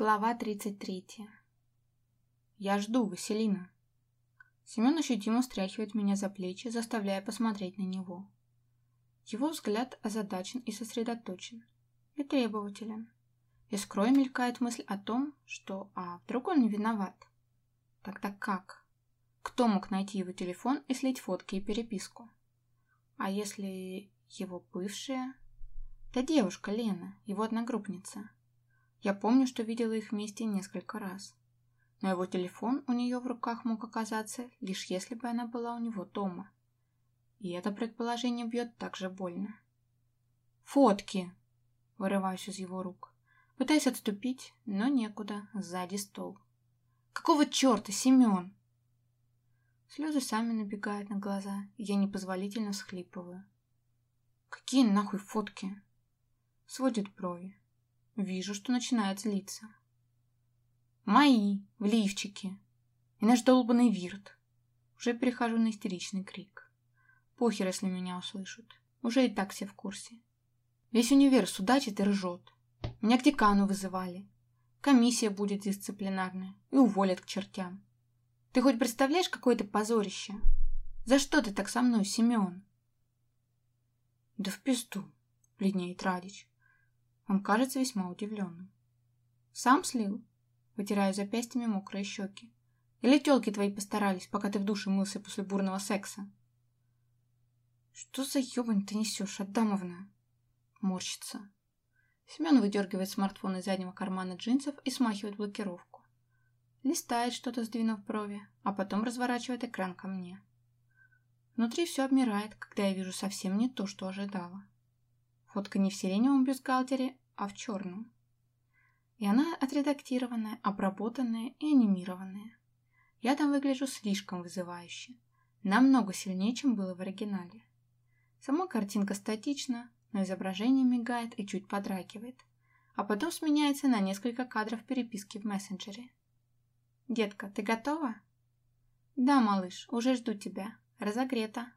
Глава 33. Я жду, Василина. Семен ощутимо встряхивает меня за плечи, заставляя посмотреть на него. Его взгляд озадачен и сосредоточен, и требователен. Искрой мелькает мысль о том, что «а вдруг он не виноват?» Тогда как? Кто мог найти его телефон и слить фотки и переписку? А если его бывшая? Да девушка Лена, его одногруппница. Я помню, что видела их вместе несколько раз. Но его телефон у нее в руках мог оказаться, лишь если бы она была у него дома. И это предположение бьет так же больно. «Фотки!» – вырываюсь из его рук. Пытаюсь отступить, но некуда, сзади стол. «Какого черта, Семен?» Слезы сами набегают на глаза, и я непозволительно всхлипываю. «Какие нахуй фотки?» Сводит брови. Вижу, что начинает злиться. «Мои, в лифчике. И наш долбанный вирт». Уже перехожу на истеричный крик. Похер, если меня услышат. Уже и так все в курсе. Весь универ судачит и ржет. Меня к декану вызывали. Комиссия будет дисциплинарная. И уволят к чертям. Ты хоть представляешь, какое это позорище? За что ты так со мной, Семен? Да в пизду, бледнеет Радич. Он кажется весьма удивленным. «Сам слил?» Вытираю запястьями мокрые щеки. «Или тёлки твои постарались, пока ты в душе мылся после бурного секса?» «Что за ёбань ты несешь, Адамовна?» Морщится. Семен выдергивает смартфон из заднего кармана джинсов и смахивает блокировку. Листает что-то, сдвинув брови, а потом разворачивает экран ко мне. Внутри все обмирает, когда я вижу совсем не то, что ожидала. Фотка не в сиреневом бюстгальтере, а в черном. И она отредактированная, обработанная и анимированная. Я там выгляжу слишком вызывающе. Намного сильнее, чем было в оригинале. Сама картинка статична, но изображение мигает и чуть подрагивает, а потом сменяется на несколько кадров переписки в мессенджере. «Детка, ты готова?» «Да, малыш, уже жду тебя. Разогрета».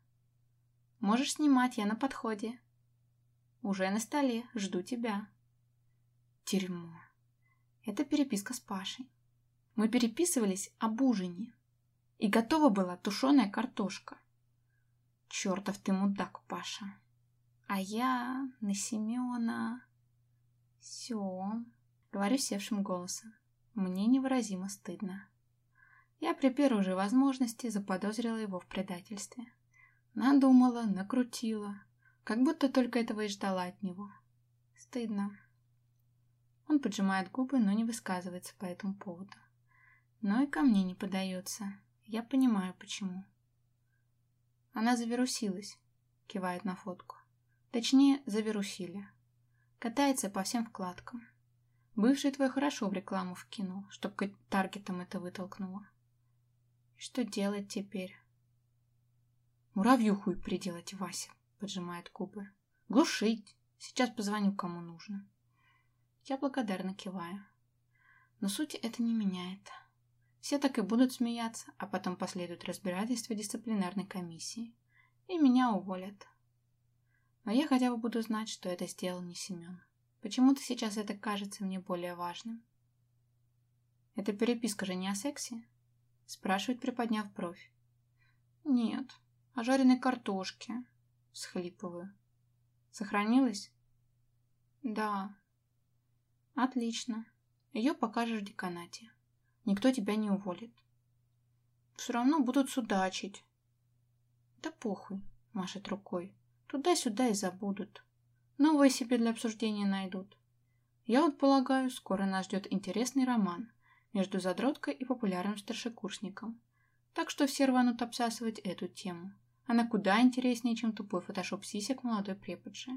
«Можешь снимать, я на подходе». «Уже на столе, жду тебя». Дерьмо. Это переписка с Пашей. Мы переписывались об ужине. И готова была тушеная картошка. Чертов ты мудак, Паша. А я на Семена... Все, говорю севшим голосом. Мне невыразимо стыдно. Я при первой же возможности заподозрила его в предательстве. Надумала, накрутила, как будто только этого и ждала от него. Стыдно. Он поджимает губы, но не высказывается по этому поводу. Но и ко мне не подается. Я понимаю, почему. Она завирусилась, кивает на фотку. Точнее, завирусили. Катается по всем вкладкам. Бывший твой хорошо в рекламу вкинул, чтоб к таргетам это вытолкнуло. Что делать теперь? Муравью хуй приделать, Вася, поджимает губы. Глушить. Сейчас позвоню, кому нужно. Я благодарно киваю. Но суть это не меняет. Все так и будут смеяться, а потом последует разбирательство дисциплинарной комиссии. И меня уволят. Но я хотя бы буду знать, что это сделал не Семен. Почему-то сейчас это кажется мне более важным. «Эта переписка же не о сексе?» Спрашивает, приподняв бровь. «Нет, о жареной картошке», — всхлипываю. «Сохранилась?» «Да, Отлично. Ее покажешь в деканате. Никто тебя не уволит. Все равно будут судачить. Да похуй, машет рукой. Туда-сюда и забудут. Новые себе для обсуждения найдут. Я вот полагаю, скоро нас ждет интересный роман между задроткой и популярным старшекурсником. Так что все рванут обсасывать эту тему. Она куда интереснее, чем тупой фотошоп сисек молодой преподши.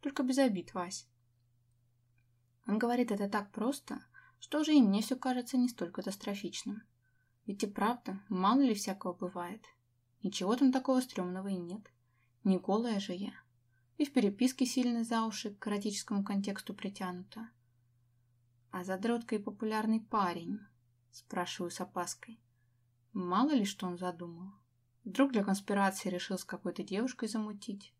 Только без обид, Вась. Он говорит это так просто, что уже и мне все кажется не столь катастрофичным. Ведь и правда, мало ли всякого бывает. Ничего там такого стрёмного и нет. Не голая же я. И в переписке сильно за уши к эротическому контексту притянута. А задроткой популярный парень? Спрашиваю с опаской. Мало ли, что он задумал. Вдруг для конспирации решил с какой-то девушкой замутить.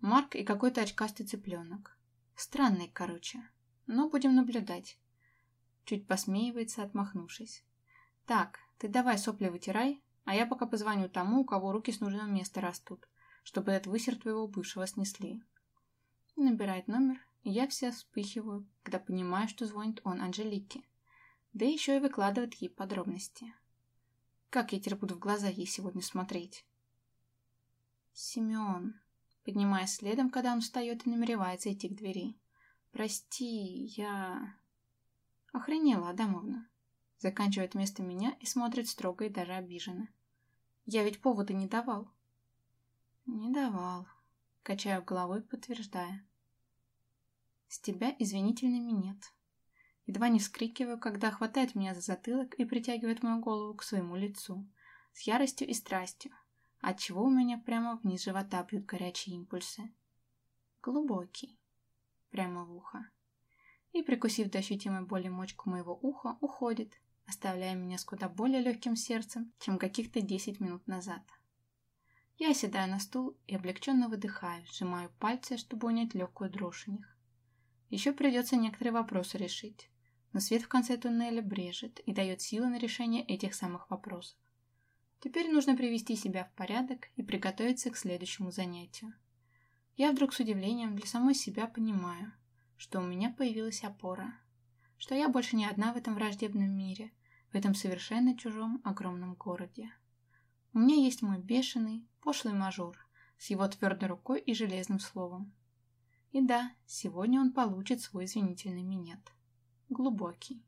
Марк и какой-то очкастый цыпленок. Странный, короче. Но будем наблюдать. чуть посмеивается, отмахнувшись. «Так, ты давай сопли вытирай, а я пока позвоню тому, у кого руки с нужного места растут, чтобы этот высер твоего бывшего снесли». Набирает номер, и я вся вспыхиваю, когда понимаю, что звонит он Анжелике. Да еще и выкладывает ей подробности. Как я теперь буду в глаза ей сегодня смотреть? Семен, поднимаясь следом, когда он встает и намеревается идти к двери. Прости, я... Охренела, Адамовна. Заканчивает вместо меня и смотрит строго и даже обиженно. Я ведь повода не давал. Не давал. Качаю головой, подтверждая. С тебя извинительными нет. Едва не вскрикиваю, когда хватает меня за затылок и притягивает мою голову к своему лицу. С яростью и страстью, отчего у меня прямо вниз живота бьют горячие импульсы. Глубокий. Прямо в ухо. И, прикусив до ощутимой боли мочку моего уха, уходит, оставляя меня с куда более легким сердцем, чем каких-то десять минут назад. Я оседаю на стул и облегченно выдыхаю, сжимаю пальцы, чтобы унять легкую дрожь в них. Еще придется некоторые вопросы решить, но свет в конце туннеля брежет и дает силы на решение этих самых вопросов. Теперь нужно привести себя в порядок и приготовиться к следующему занятию. Я вдруг с удивлением для самой себя понимаю, что у меня появилась опора, что я больше не одна в этом враждебном мире, в этом совершенно чужом огромном городе. У меня есть мой бешеный, пошлый мажор с его твердой рукой и железным словом. И да, сегодня он получит свой извинительный минет. Глубокий.